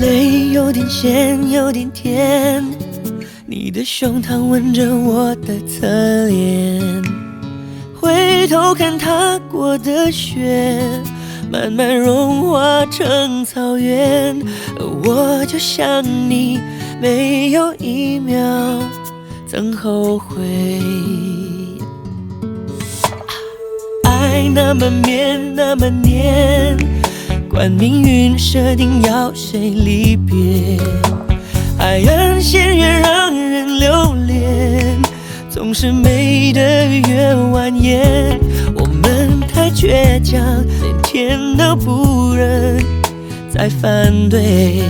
泪有点咸，有点甜。你的胸膛吻着我的侧脸，回头看踏过的雪，慢慢融化成草原。我就像你，没有一秒曾后悔。爱那么绵，那么黏，管命运设定要谁离别。海岸线越让人留恋，总是美得越蜿蜒。我们太倔强，连天都不忍再反对。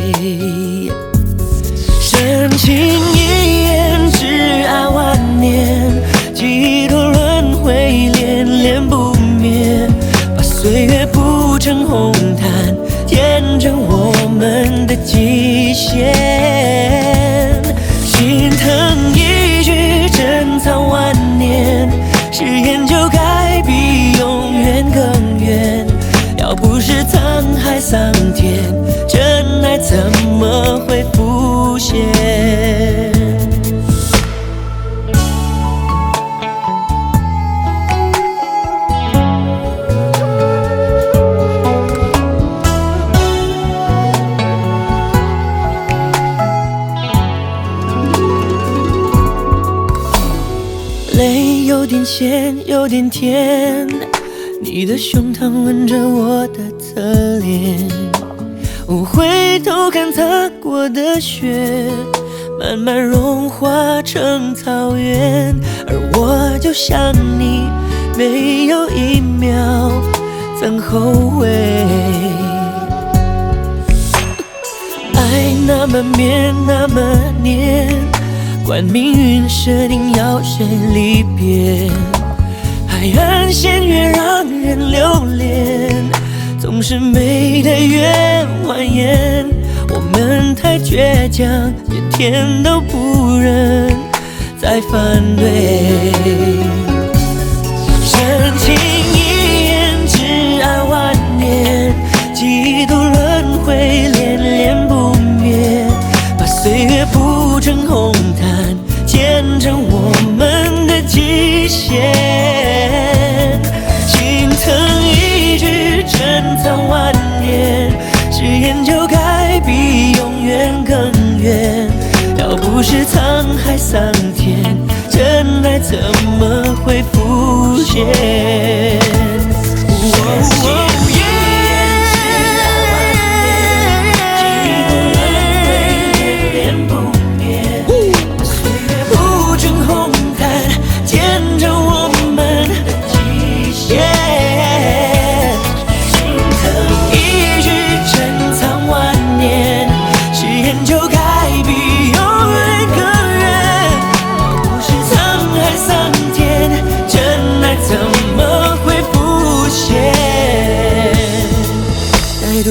深情一眼，挚爱万年，几多轮回，恋恋不灭。把岁月铺成红，极限。心疼一句珍藏万年，誓言就该比永远更远。要不是沧海桑田，泪有点咸，有点甜。你的胸膛吻着我的侧脸，回头看踏过的雪，慢慢融化成草原。而我就像你，没有一秒曾后悔。爱那么绵，那么黏。管命运设定要谁离别，海岸线越让人留恋，总是美得越蜿蜒。我们太倔强，连天都不忍再反对。深情一眼，挚爱万年，几度轮回，恋恋不灭。把岁月铺成红极限。心疼一句珍藏万年，誓言就该比永远更远。要不是沧海桑田，真爱怎么会浮现？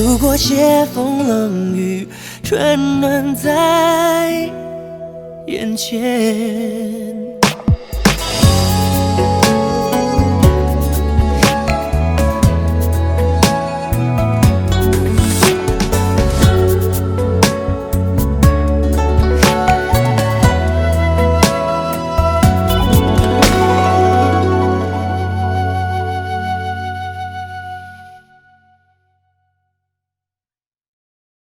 不过斜风冷雨，春暖在眼前。